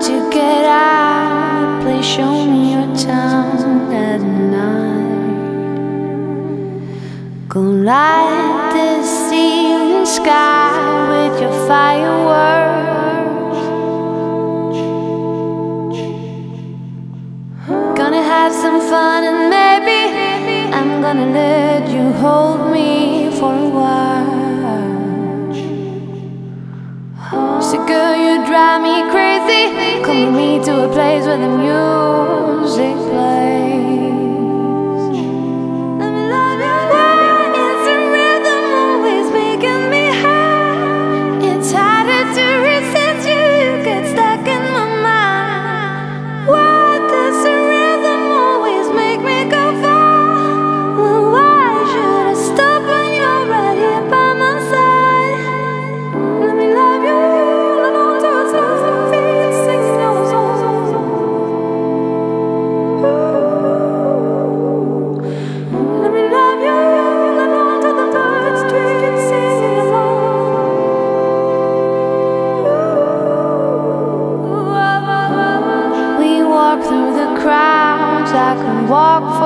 To get out? Please show me your town at night. Go light the ceiling sky with your fireworks. Gonna have some fun and maybe I'm gonna let you hold me for a while. Crazy. Come with me to a place where the music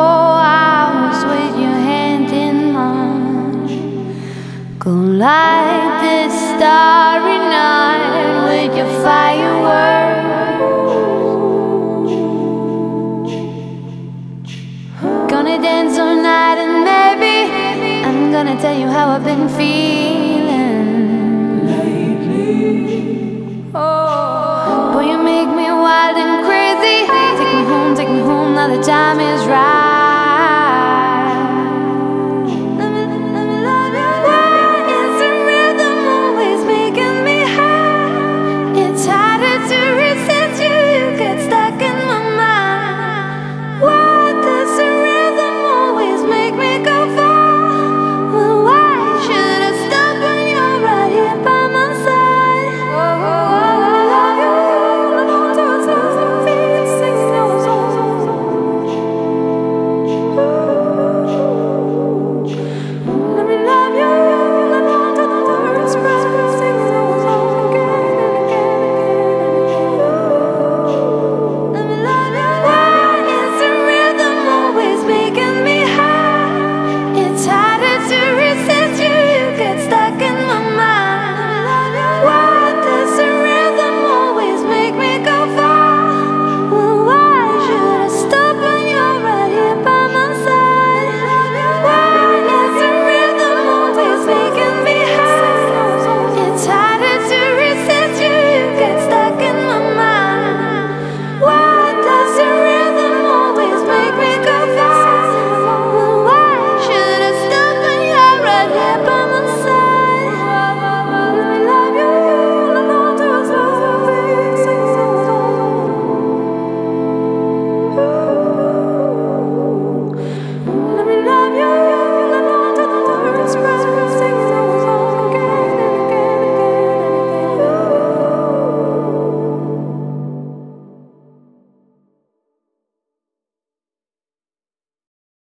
for hours with your hand in mine. Go light this starry night with your fireworks. Gonna dance all night and maybe I'm gonna tell you how I've been feeling lately. Oh, boy, you make me wild and crazy. Take me home, take me home. Now the time is right.